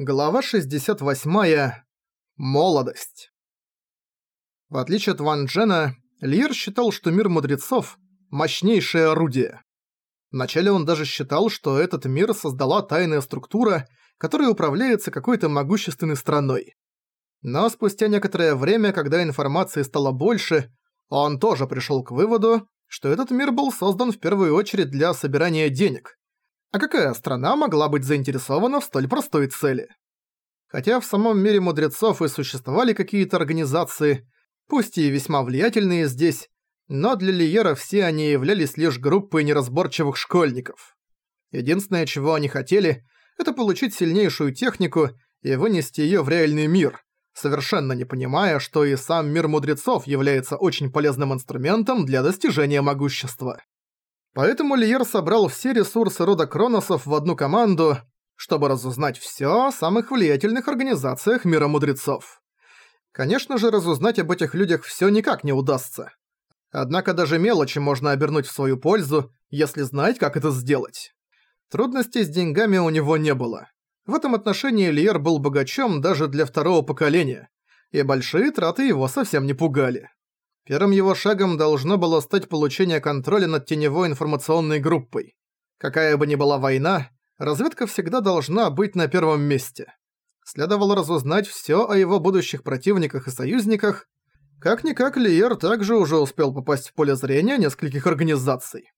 Глава 68. Молодость. В отличие от Ван Джена, Лиер считал, что мир мудрецов – мощнейшее орудие. Вначале он даже считал, что этот мир создала тайная структура, которая управляется какой-то могущественной страной. Но спустя некоторое время, когда информации стало больше, он тоже пришел к выводу, что этот мир был создан в первую очередь для собирания денег, а какая страна могла быть заинтересована в столь простой цели? Хотя в самом мире мудрецов и существовали какие-то организации, пусть и весьма влиятельные здесь, но для Лиера все они являлись лишь группой неразборчивых школьников. Единственное, чего они хотели, это получить сильнейшую технику и вынести её в реальный мир, совершенно не понимая, что и сам мир мудрецов является очень полезным инструментом для достижения могущества. Поэтому Лиер собрал все ресурсы рода Кроносов в одну команду, чтобы разузнать всё о самых влиятельных организациях мира мудрецов. Конечно же, разузнать об этих людях всё никак не удастся. Однако даже мелочи можно обернуть в свою пользу, если знать, как это сделать. Трудностей с деньгами у него не было. В этом отношении Лиер был богачом даже для второго поколения, и большие траты его совсем не пугали. Первым его шагом должно было стать получение контроля над теневой информационной группой. Какая бы ни была война, разведка всегда должна быть на первом месте. Следовало разузнать всё о его будущих противниках и союзниках. Как-никак Лиер также уже успел попасть в поле зрения нескольких организаций.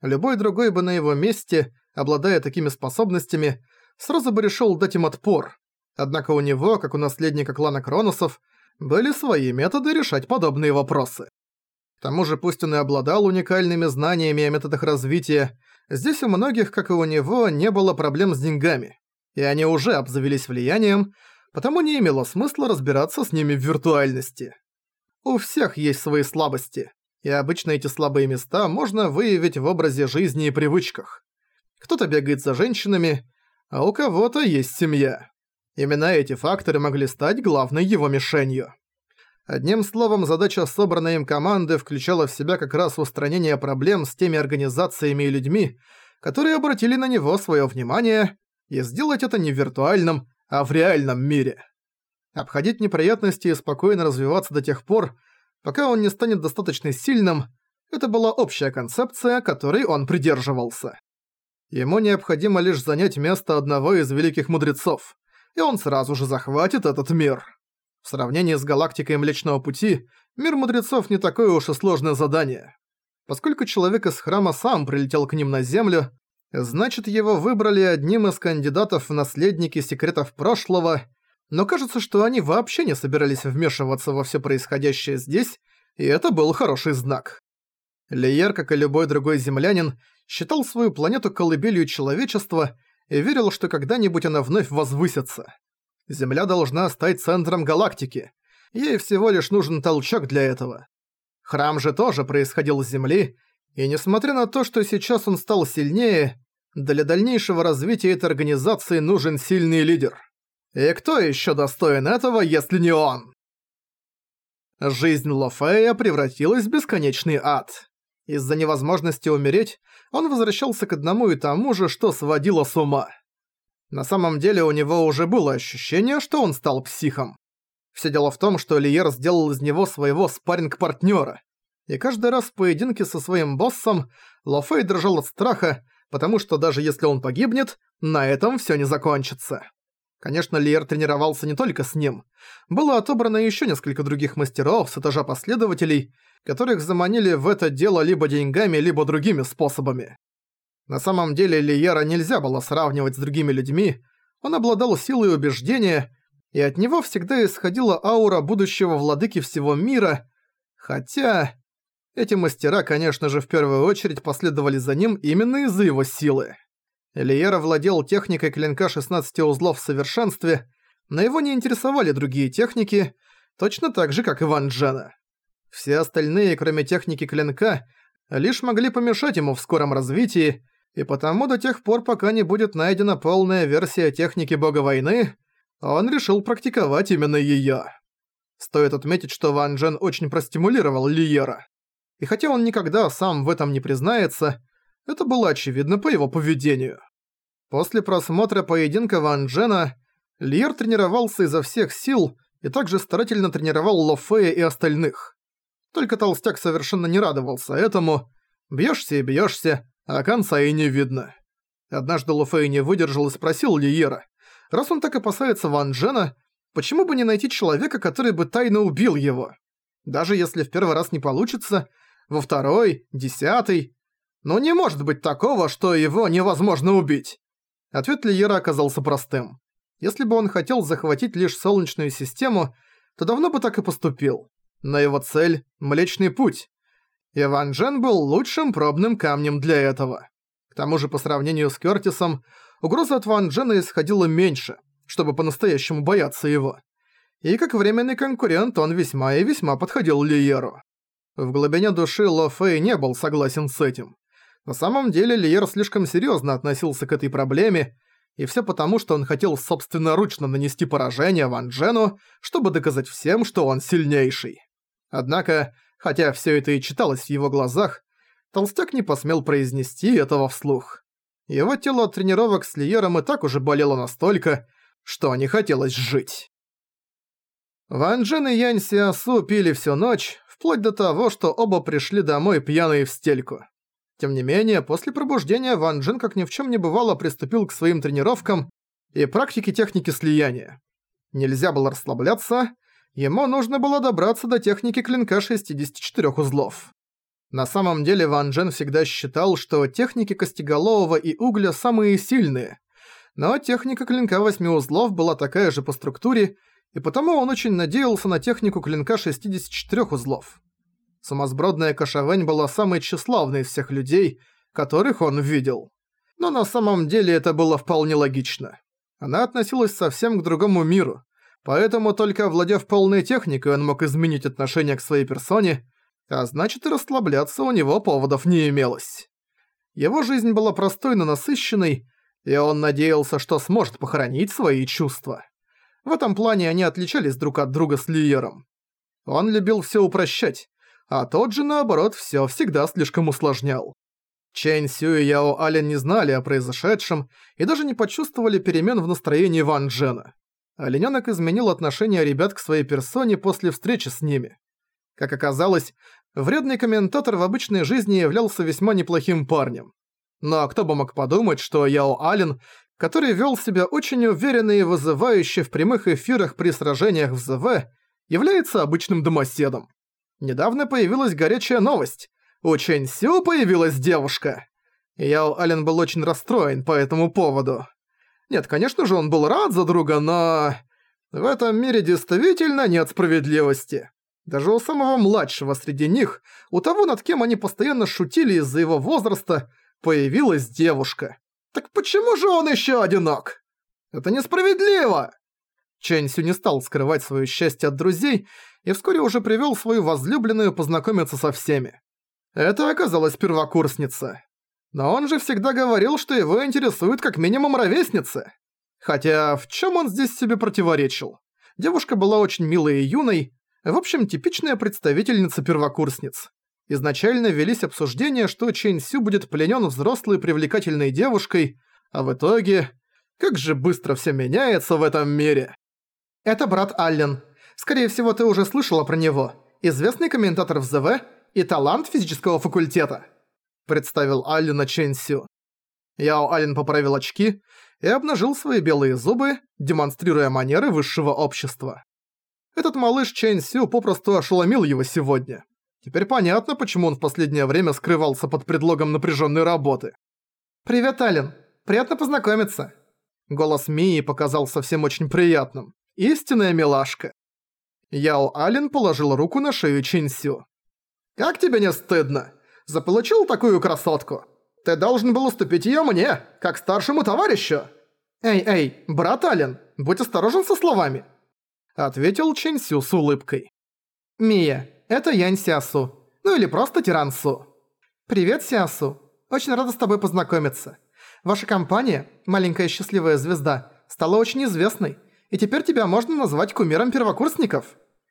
Любой другой бы на его месте, обладая такими способностями, сразу бы решил дать им отпор. Однако у него, как у наследника клана Кроносов, были свои методы решать подобные вопросы. К тому же, пусть он и обладал уникальными знаниями о методах развития, здесь у многих, как и у него, не было проблем с деньгами, и они уже обзавелись влиянием, потому не имело смысла разбираться с ними в виртуальности. У всех есть свои слабости, и обычно эти слабые места можно выявить в образе жизни и привычках. Кто-то бегает за женщинами, а у кого-то есть семья. Именно эти факторы могли стать главной его мишенью. Одним словом, задача собранной им команды включала в себя как раз устранение проблем с теми организациями и людьми, которые обратили на него свое внимание, и сделать это не в виртуальном, а в реальном мире. Обходить неприятности и спокойно развиваться до тех пор, пока он не станет достаточно сильным, это была общая концепция, которой он придерживался. Ему необходимо лишь занять место одного из великих мудрецов и он сразу же захватит этот мир. В сравнении с галактикой Млечного Пути, мир мудрецов не такое уж и сложное задание. Поскольку человек из храма сам прилетел к ним на Землю, значит его выбрали одним из кандидатов в наследники секретов прошлого, но кажется, что они вообще не собирались вмешиваться во все происходящее здесь, и это был хороший знак. Лиер, как и любой другой землянин, считал свою планету колыбелью человечества и верил, что когда-нибудь она вновь возвысится. Земля должна стать центром галактики. Ей всего лишь нужен толчок для этого. Храм же тоже происходил с Земли, и несмотря на то, что сейчас он стал сильнее, для дальнейшего развития этой организации нужен сильный лидер. И кто еще достоин этого, если не он? Жизнь Лофея превратилась в бесконечный ад. Из-за невозможности умереть, он возвращался к одному и тому же, что сводило с ума. На самом деле у него уже было ощущение, что он стал психом. Все дело в том, что Лиер сделал из него своего спарринг-партнера. И каждый раз в поединке со своим боссом Лофей дрожал от страха, потому что даже если он погибнет, на этом все не закончится. Конечно, Лиер тренировался не только с ним. Было отобрано еще несколько других мастеров с этажа последователей, которых заманили в это дело либо деньгами, либо другими способами. На самом деле Лиера нельзя было сравнивать с другими людьми, он обладал силой убеждения, и от него всегда исходила аура будущего владыки всего мира, хотя... Эти мастера, конечно же, в первую очередь последовали за ним именно из-за его силы. Элиера владел техникой клинка 16 узлов в совершенстве, но его не интересовали другие техники, точно так же, как Иван Джена. Все остальные, кроме техники клинка, лишь могли помешать ему в скором развитии, и потому до тех пор, пока не будет найдена полная версия техники бога войны, он решил практиковать именно её. Стоит отметить, что Ван Джен очень простимулировал Лиера. И хотя он никогда сам в этом не признается, это было очевидно по его поведению. После просмотра поединка Ван Джена, Лиер тренировался изо всех сил и также старательно тренировал Лофея и остальных. Только толстяк совершенно не радовался этому. Бьёшься и бьёшься, а конца и не видно. Однажды Лофей не выдержал и спросил Лиера, раз он так опасается Ван Джена, почему бы не найти человека, который бы тайно убил его? Даже если в первый раз не получится, во второй, десятый... Но не может быть такого, что его невозможно убить. Ответ Лиера оказался простым. Если бы он хотел захватить лишь Солнечную систему, то давно бы так и поступил. Но его цель – Млечный Путь. И Ван Джен был лучшим пробным камнем для этого. К тому же, по сравнению с Кёртисом, угроза от Ван Джена исходила меньше, чтобы по-настоящему бояться его. И как временный конкурент он весьма и весьма подходил Лиеру. В глубине души Ло Фэй не был согласен с этим. На самом деле Лиер слишком серьезно относился к этой проблеме и все потому, что он хотел собственноручно нанести поражение Ван Джену, чтобы доказать всем, что он сильнейший. Однако, хотя все это и читалось в его глазах, Толстяк не посмел произнести этого вслух. Его тело от тренировок с Лиером и так уже болело настолько, что не хотелось жить. Ван Джен и Янь Сиасу пили всю ночь, вплоть до того, что оба пришли домой пьяные в стельку. Тем не менее, после пробуждения Ван Джин как ни в чем не бывало приступил к своим тренировкам и практике техники слияния. Нельзя было расслабляться, ему нужно было добраться до техники клинка 64 узлов. На самом деле Ван Джен всегда считал, что техники Костеголового и Угля самые сильные, но техника клинка 8 узлов была такая же по структуре, и потому он очень надеялся на технику клинка 64 узлов. Сумасбродная Кашавэнь была самой тщеславной из всех людей, которых он видел. Но на самом деле это было вполне логично. Она относилась совсем к другому миру, поэтому только овладев полной техникой он мог изменить отношение к своей персоне, а значит и расслабляться у него поводов не имелось. Его жизнь была простой, но насыщенной, и он надеялся, что сможет похоронить свои чувства. В этом плане они отличались друг от друга с Лиером. Он любил все упрощать, а тот же, наоборот, все всегда слишком усложнял. Чэнь Сю и Яо Ален не знали о произошедшем и даже не почувствовали перемен в настроении Ван Джена. Оленёнок изменил отношение ребят к своей персоне после встречи с ними. Как оказалось, вредный комментатор в обычной жизни являлся весьма неплохим парнем. Но кто бы мог подумать, что Яо Ален, который вел себя очень уверенно и вызывающе в прямых эфирах при сражениях в ЗВ, является обычным домоседом. Недавно появилась горячая новость. У Чэнь Сю появилась девушка. Яо Ален был очень расстроен по этому поводу. Нет, конечно же, он был рад за друга, но... В этом мире действительно нет справедливости. Даже у самого младшего среди них, у того, над кем они постоянно шутили из-за его возраста, появилась девушка. Так почему же он еще одинок? Это несправедливо! Чэнь Сю не стал скрывать свое счастье от друзей и вскоре уже привел свою возлюбленную познакомиться со всеми. Это оказалась первокурсница. Но он же всегда говорил, что его интересует как минимум ровесницы. Хотя в чем он здесь себе противоречил? Девушка была очень милой и юной, в общем, типичная представительница первокурсниц. Изначально велись обсуждения, что Чэнь Сю будет пленен взрослой привлекательной девушкой, а в итоге... Как же быстро все меняется в этом мире. Это брат Аллен, Скорее всего, ты уже слышала про него. Известный комментатор в ЗВ и талант физического факультета», — представил Алина Чэнь Сю. Яо Алин поправил очки и обнажил свои белые зубы, демонстрируя манеры высшего общества. Этот малыш Чэнь Сю попросту ошеломил его сегодня. Теперь понятно, почему он в последнее время скрывался под предлогом напряженной работы. «Привет, Алин. Приятно познакомиться». Голос Мии показался всем очень приятным. Истинная милашка. Яо Ален положил руку на шею Чинсю. «Как тебе не стыдно? Заполучил такую красотку? Ты должен был уступить её мне, как старшему товарищу!» «Эй, эй, брат Ален, будь осторожен со словами!» Ответил Чинсю с улыбкой. «Мия, это Янь Сиасу, ну или просто Тирансу. Привет, Сиасу. Очень рада с тобой познакомиться. Ваша компания, маленькая счастливая звезда, стала очень известной, и теперь тебя можно назвать кумиром первокурсников.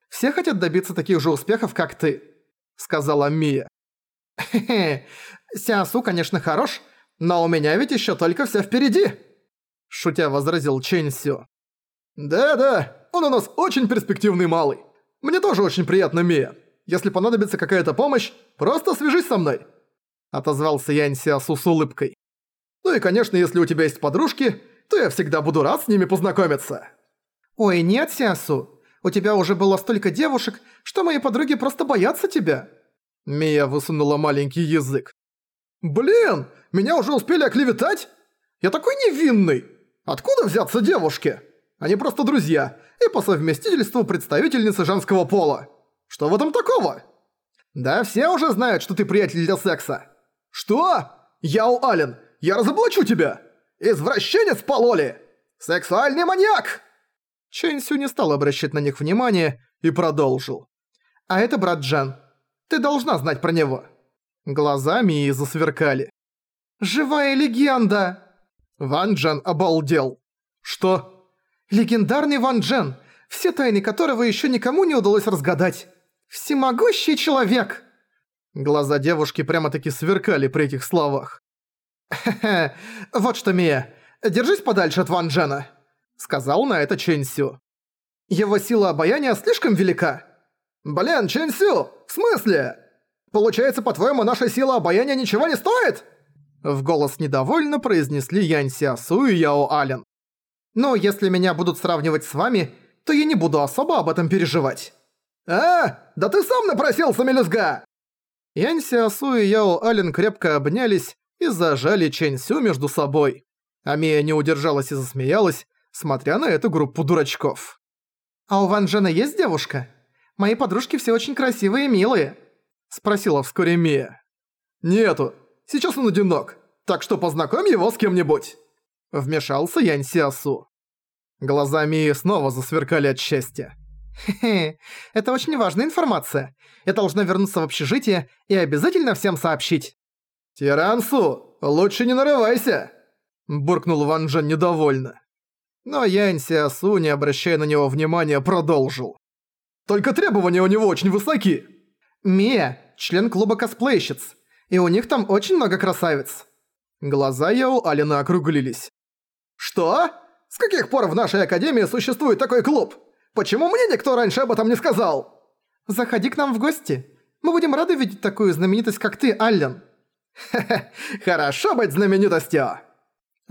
Все хотят добиться таких же успехов, как ты», — сказала Мия. «Хе-хе, Сиасу, конечно, хорош, но у меня ведь еще только все впереди», — шутя возразил Чэнь Сю. Да-да, он у нас очень перспективный малый. Мне тоже очень приятно, Мия. Если понадобится какая-то помощь, просто свяжись со мной. Отозвался Янь Сиасу с улыбкой. Ну и, конечно, если у тебя есть подружки, то я всегда буду рад с ними познакомиться. Ой, нет, Сиасу. У тебя уже было столько девушек, что мои подруги просто боятся тебя. Мия высунула маленький язык. Блин, меня уже успели оклеветать? Я такой невинный. Откуда взяться девушки? Они просто друзья и по совместительству представительницы женского пола. Что в этом такого? Да все уже знают, что ты приятель для секса. Что? Яо Ален, я разоблачу тебя! Извращенец пололи! Сексуальный маньяк! Чэнь Сю не стал обращать на них внимания и продолжил. А это брат Джан. Ты должна знать про него. Глаза Мии засверкали. «Живая легенда!» Ван Джен обалдел. «Что?» «Легендарный Ван Джен, все тайны которого еще никому не удалось разгадать. Всемогущий человек!» Глаза девушки прямо-таки сверкали при этих словах. «Хе-хе, вот что, Мия, держись подальше от Ван Джена», — сказал на это Чэнь Сю. «Его сила обаяния слишком велика». «Блин, Чэнь Сю, в смысле? Получается, по-твоему, наша сила обаяния ничего не стоит?» В голос недовольно произнесли Янь Сиасу и Яо Ален. «Но если меня будут сравнивать с вами, то я не буду особо об этом переживать». «А, да ты сам напросился, мелюзга!» Янь Сиасу и Яо Ален крепко обнялись и зажали Чэнь Сю между собой. Амия не удержалась и засмеялась, смотря на эту группу дурачков. «А у Ван Джена есть девушка? Мои подружки все очень красивые и милые», — спросила вскоре Мия. «Нету, Сейчас он одинок, так что познакомь его с кем-нибудь!» Вмешался Янь Сиасу. Глаза Мии снова засверкали от счастья. «Хе-хе, это очень важная информация. Я должна вернуться в общежитие и обязательно всем сообщить». «Тирансу, лучше не нарывайся!» Буркнул Ван Джен недовольно. Но Янь Сиасу, не обращая на него внимания, продолжил. «Только требования у него очень высоки!» «Мия, член клуба косплейщиц и у них там очень много красавиц». Глаза Яо Алина округлились. «Что? С каких пор в нашей академии существует такой клуб? Почему мне никто раньше об этом не сказал?» «Заходи к нам в гости. Мы будем рады видеть такую знаменитость, как ты, Аллен». «Хе-хе, хорошо быть знаменитостью!»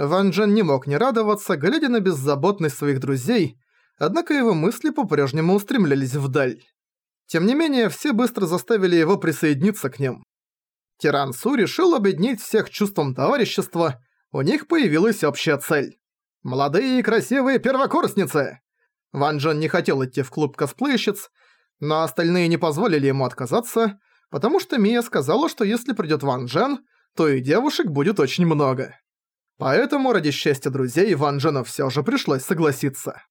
Ван Джен не мог не радоваться, глядя на беззаботность своих друзей, однако его мысли по-прежнему устремлялись вдаль. Тем не менее, все быстро заставили его присоединиться к ним. Тиран Су решил объединить всех чувством товарищества, у них появилась общая цель. Молодые и красивые первокурсницы! Ван Джен не хотел идти в клуб косплейщиц, но остальные не позволили ему отказаться, потому что Мия сказала, что если придёт Ван Джен, то и девушек будет очень много. Поэтому ради счастья друзей Ван Джену всё же пришлось согласиться.